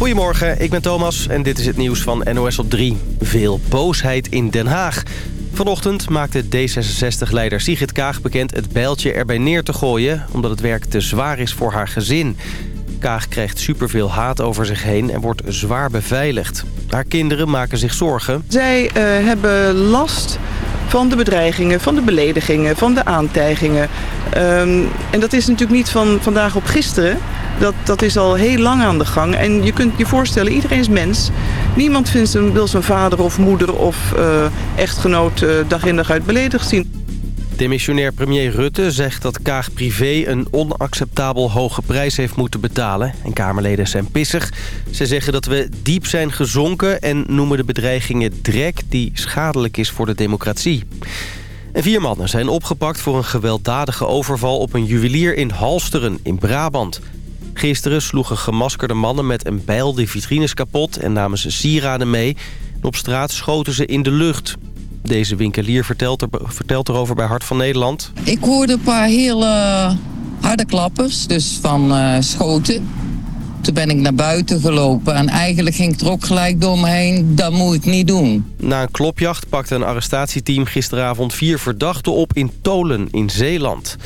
Goedemorgen, ik ben Thomas en dit is het nieuws van NOS op 3. Veel boosheid in Den Haag. Vanochtend maakte D66-leider Sigrid Kaag bekend het bijltje erbij neer te gooien... omdat het werk te zwaar is voor haar gezin. Kaag krijgt superveel haat over zich heen en wordt zwaar beveiligd. Haar kinderen maken zich zorgen. Zij uh, hebben last van de bedreigingen, van de beledigingen, van de aantijgingen. Um, en dat is natuurlijk niet van vandaag op gisteren. Dat, dat is al heel lang aan de gang. En je kunt je voorstellen, iedereen is mens. Niemand vindt zijn, wil zijn vader of moeder of uh, echtgenoot uh, dag in dag uit beledigd zien. Demissionair premier Rutte zegt dat Kaag Privé een onacceptabel hoge prijs heeft moeten betalen. En Kamerleden zijn pissig. Ze zeggen dat we diep zijn gezonken en noemen de bedreigingen drek die schadelijk is voor de democratie. En vier mannen zijn opgepakt voor een gewelddadige overval op een juwelier in Halsteren in Brabant. Gisteren sloegen gemaskerde mannen met een bijl de vitrines kapot en namen ze sieraden mee. op straat schoten ze in de lucht. Deze winkelier vertelt, er, vertelt erover bij Hart van Nederland. Ik hoorde een paar hele harde klappers, dus van uh, schoten. Toen ben ik naar buiten gelopen en eigenlijk ging het er ook gelijk door me heen. Dat moet ik niet doen. Na een klopjacht pakte een arrestatieteam gisteravond vier verdachten op in Tolen in Zeeland.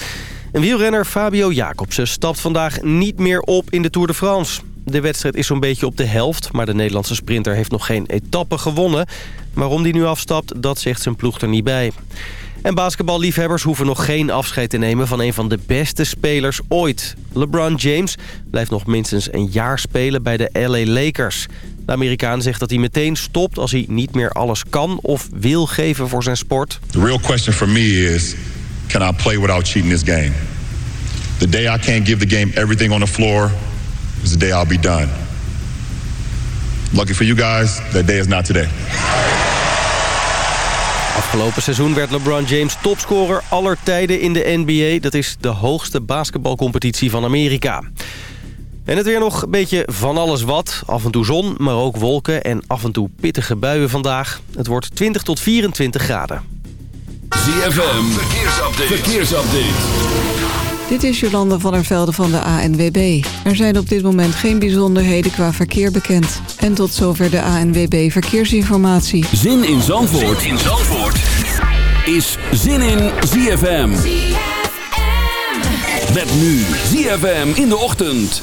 Een wielrenner Fabio Jacobsen stapt vandaag niet meer op in de Tour de France. De wedstrijd is zo'n beetje op de helft, maar de Nederlandse sprinter heeft nog geen etappe gewonnen. Waarom die nu afstapt, dat zegt zijn ploeg er niet bij. En basketballiefhebbers hoeven nog geen afscheid te nemen van een van de beste spelers ooit. LeBron James blijft nog minstens een jaar spelen bij de LA Lakers. De Amerikaan zegt dat hij meteen stopt als hij niet meer alles kan of wil geven voor zijn sport. The real question for me is, can I play without cheating this game? The day I can't give the game everything on the floor is the day I'll be done. Lucky for you guys, that day is not today. Afgelopen seizoen werd LeBron James topscorer aller tijden in de NBA. Dat is de hoogste basketbalcompetitie van Amerika. En het weer nog een beetje van alles wat. Af en toe zon, maar ook wolken en af en toe pittige buien vandaag. Het wordt 20 tot 24 graden. ZFM, verkeersupdate. verkeersupdate. Dit is Jolanda van der Velde van de ANWB. Er zijn op dit moment geen bijzonderheden qua verkeer bekend. En tot zover de ANWB Verkeersinformatie. Zin in Zandvoort, zin in Zandvoort. is Zin in ZFM. ZFM. Met nu ZFM in de ochtend.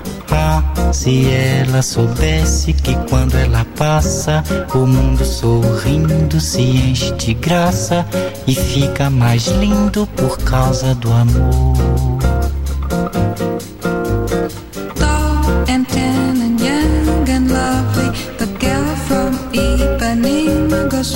se ela soubesse que quando ela passa, o mundo sorrindo se enche de graça e fica mais lindo por causa do amor. Tall and and young and lovely, the girl from goes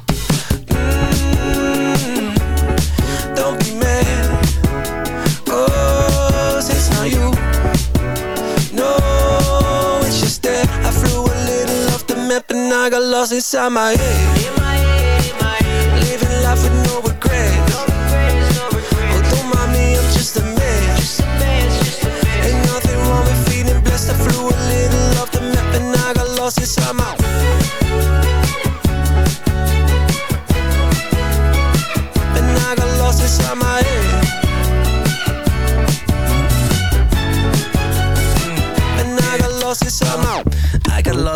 I got lost inside my head. Living life with no regrets.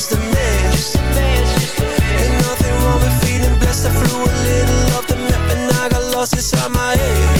Just a man. Ain't nothing wrong with feeling blessed. I flew a little off the map and I got lost inside my head,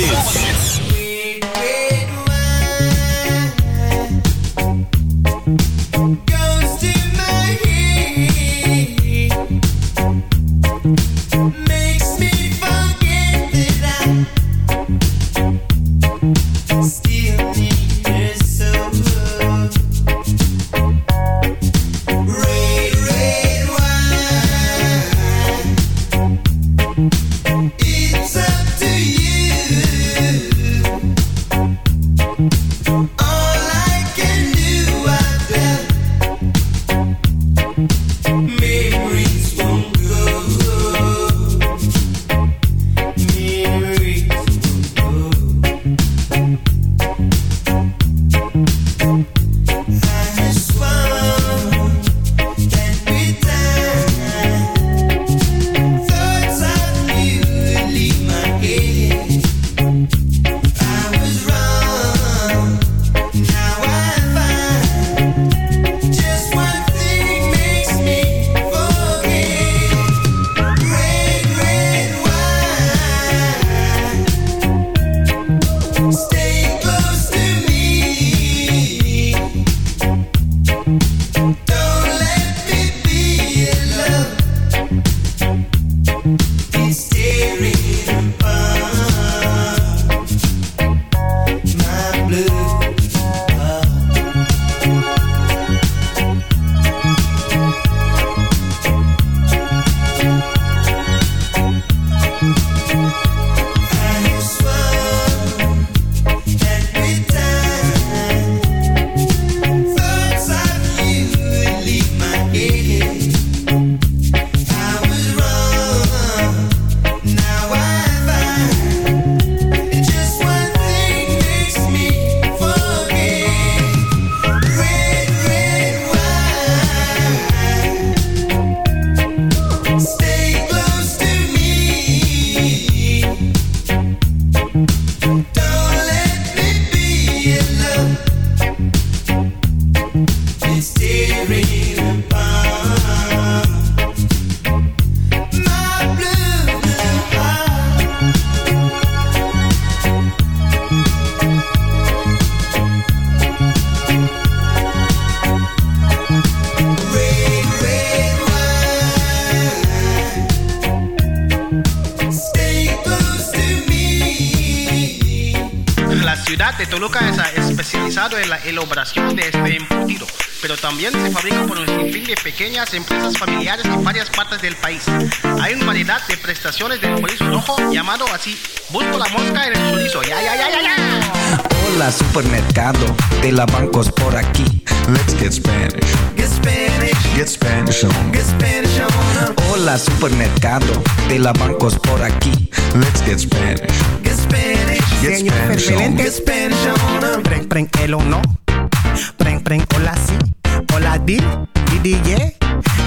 Prestaciones del chorizo rojo llamado así. Busco la mosca en el chorizo. Ya, ya, ya, ya, ya. Hola supermercado de la bancos por aquí. Let's get Spanish. Get Spanish, Get Spanish on. get Spanish on. Hola supermercado de la bancos por aquí. Let's get Spanish. Get Spanish, Get Spanish on. get Spanish on. Breng, breng, el o no. Breng, breng, hola si. Hola di, di, di, yeah.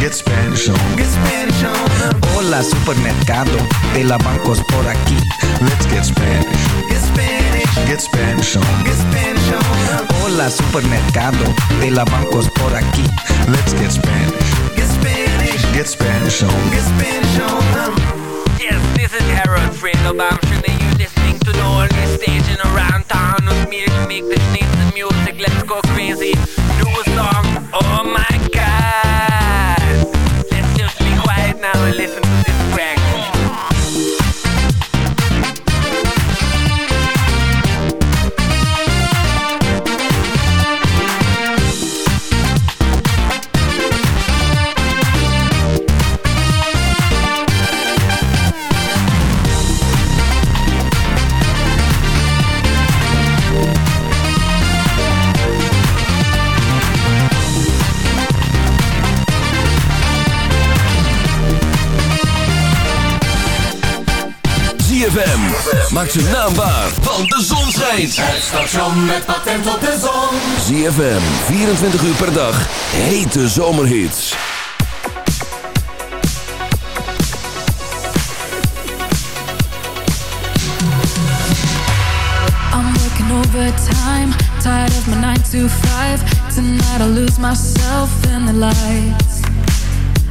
Get Spanish on. Get Spanish on. Hola, supermercado. De la bancos por aquí. Let's get Spanish. Get Spanish. Get Spanish on. Get Spanish on. Hola, supermercado. De la bancos por aquí. Let's get Spanish. Get Spanish. Get Spanish on. Get Spanish on. Yes, this is Harold Fredo Bamshin and you're listening to the only stage in around town with me to make this nice music. Let's go crazy. Do a song. Oh my god. Now and listen to this Maak zijn naam waar, want de zon schijnt. Het station met patent op de zon. ZFM, 24 uur per dag. Hete zomerhits. I'm working overtime, tired of my 9 to 5 Tonight I'll lose myself in the lights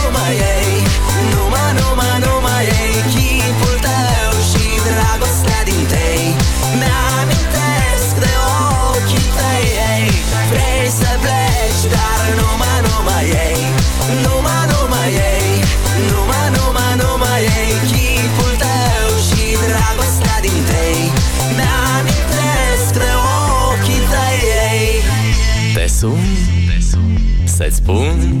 numai ei Numai, numai, numai ei Chipul tău și dragostea din tei Mi-amintesc de ochii tăi ei. Vrei să pleci, dar numai, numai ei Numai, numai ei Numai, numai, numai ei Chipul tău și dragostea din tei Mi-amintesc de ochii tăi ei. sun Să-ți spun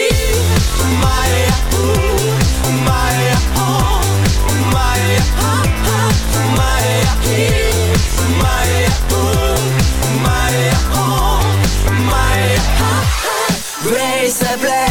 Vrei să pleci,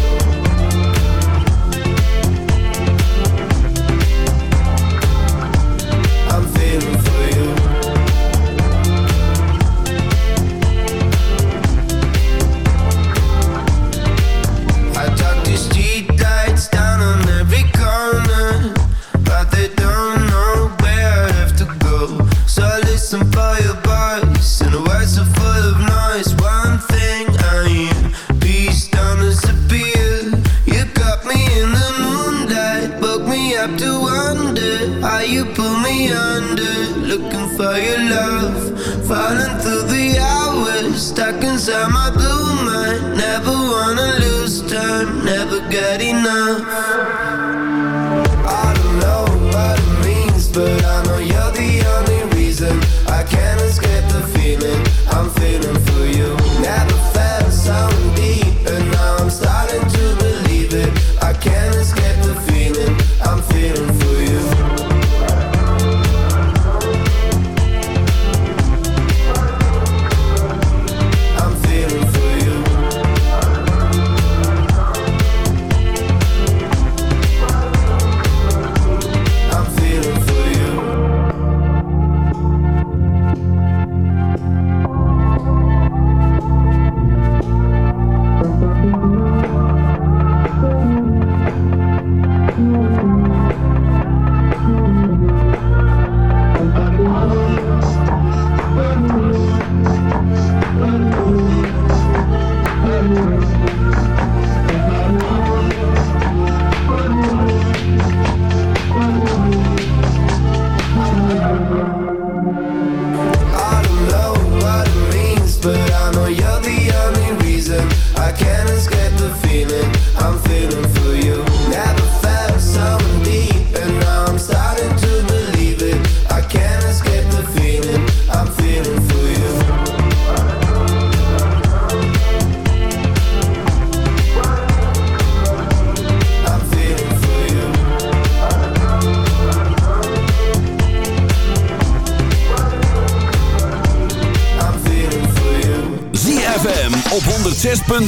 Get I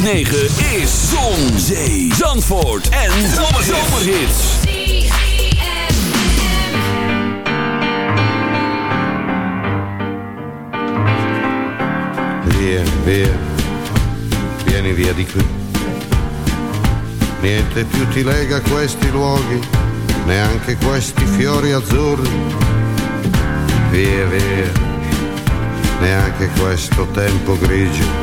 106.9 is Zon, Zee, Zandvoort en Zomerhits. Via, via, vieni via di qui. Niente più ti lega questi luoghi, neanche questi fiori azzurri. Via, via, neanche questo tempo grigio,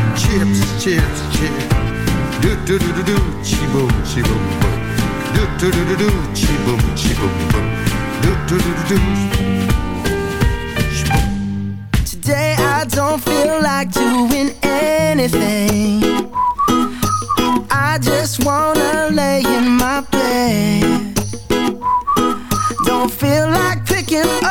Chips, chips, chips. Do do do do do, chi boom, chi boom boom. Do do do do do, chi boom, chi boom boom. Do do do do do. Today I don't feel like doing anything. I just wanna lay in my bed. Don't feel like picking up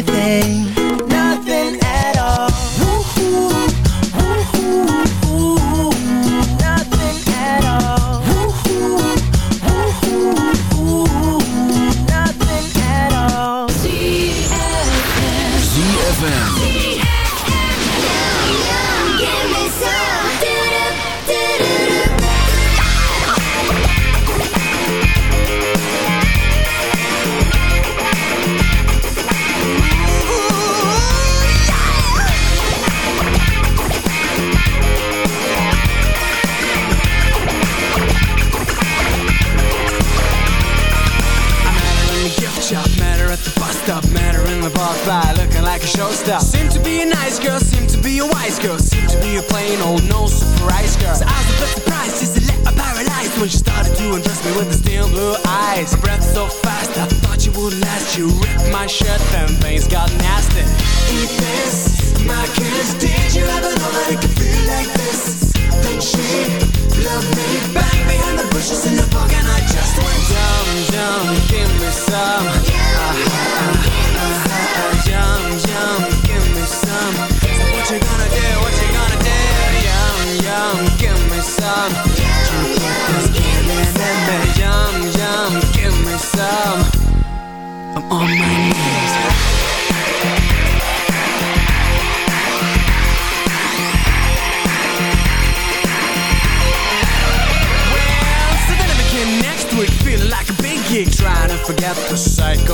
everything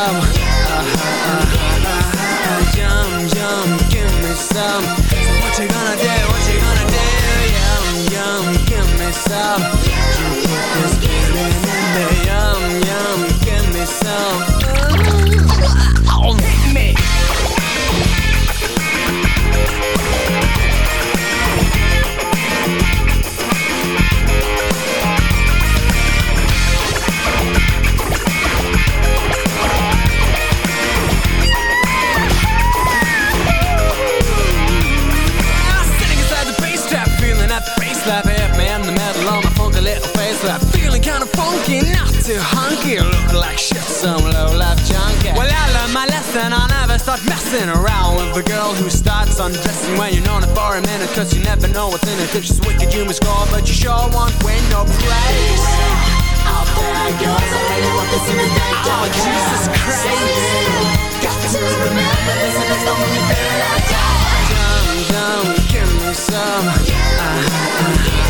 time lap. Feeling kinda funky, not too hunky, looking like shit, some low life junkie. Well, I learned my lesson, I'll never start messing around with a girl who starts undressing when you're known it for a minute, cause you never know what's in it. If she's wicked, you must score, but you sure won't win no praise. Out there goes, I really want this in the day. Oh, Jesus Christ. Got to remember this, and it's the only thing I got. Yum, yum, give me some. Uh-huh, uh-huh, uh-huh.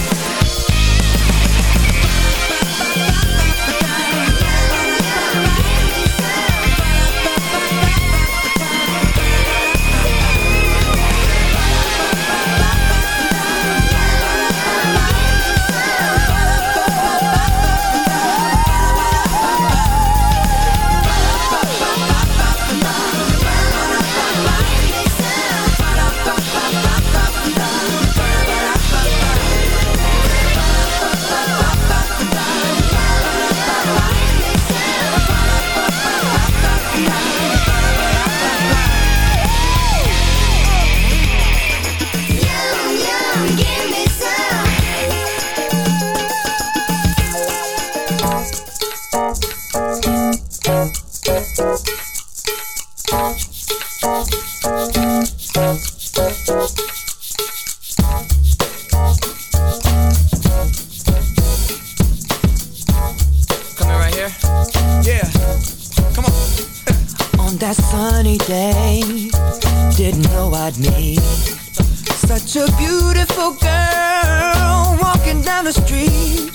Such a beautiful girl walking down the street.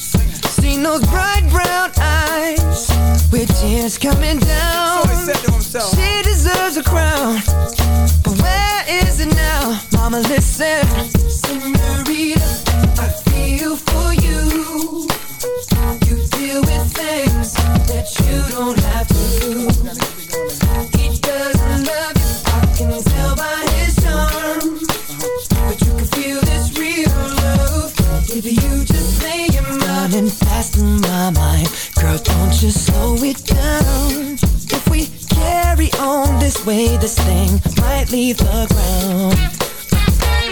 Seen those bright brown eyes with tears coming down. She deserves a crown, but where is it now? Mama, listen, Senorita, it down. If we carry on this way, this thing might leave the ground.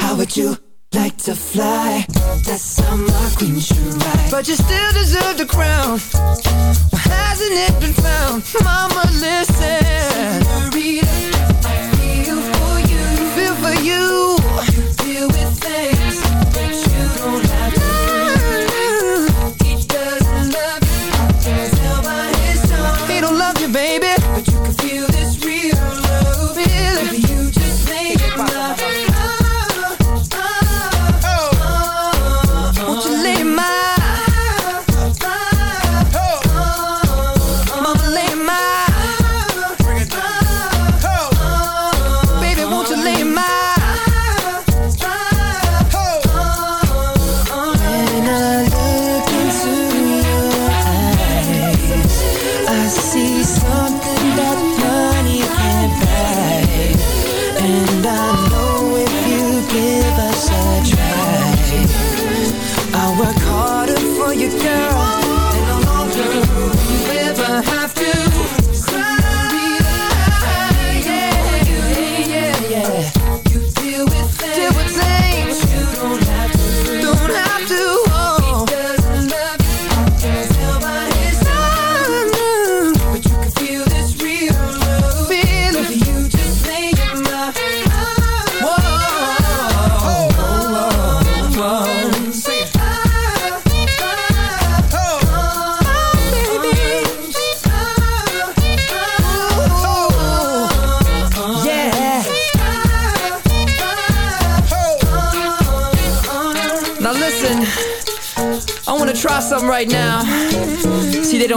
How would you? Like to fly, that's how my queen should ride. But you still deserve the crown. Why hasn't it been found? Mama, listen.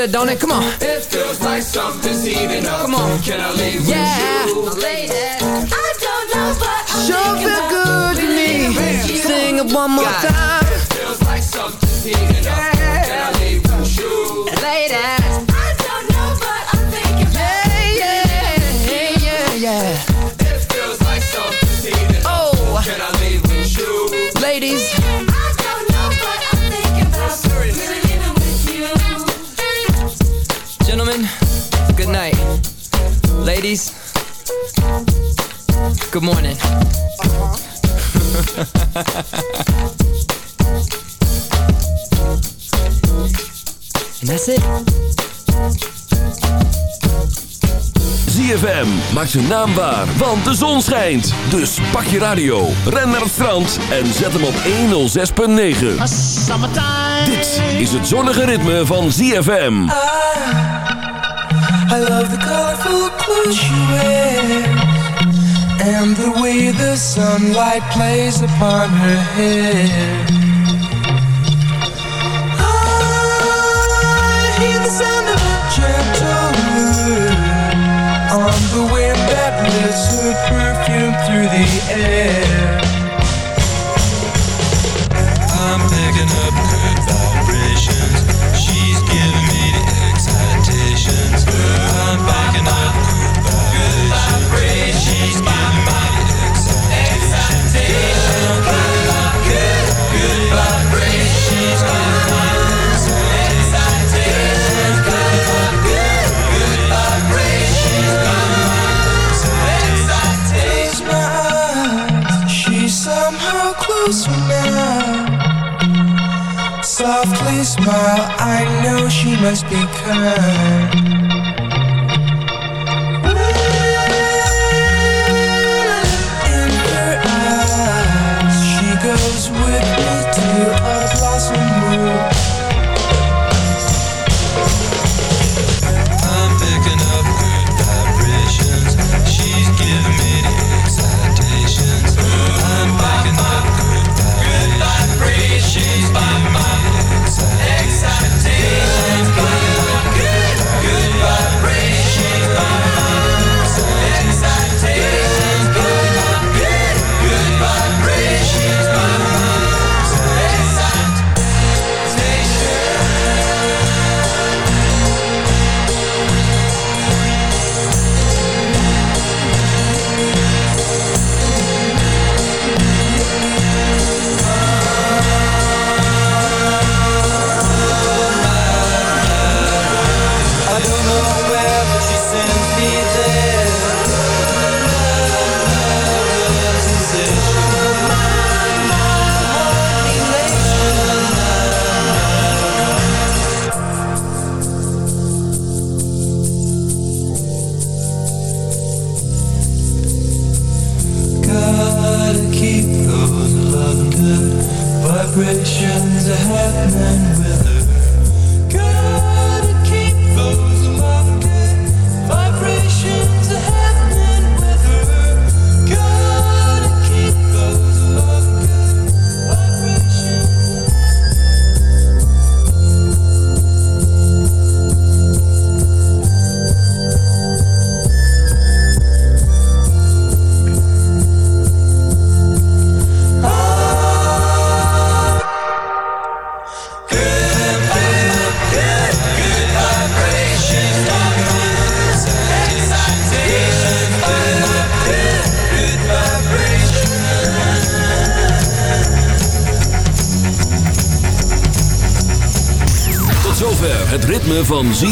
Feels good, don't it? Come on. It feels like something's heating up. Come on. Can I leave yeah. with you? Ladies, I don't know, but I'm sure feel good to me. Sing it one more time. It feels like something's heating up. Can good morning. and that's it. ZFM maakt zijn naam waar, want de zon schijnt. Dus pak je radio, ren naar het strand en zet hem op 106.9. Dit is het zonnige ritme van ZFM. I love the colorful clothes she wears And the way the sunlight plays upon her hair. I hear the sound of a gentle word On the wind that lifts her perfume through the air must be kind.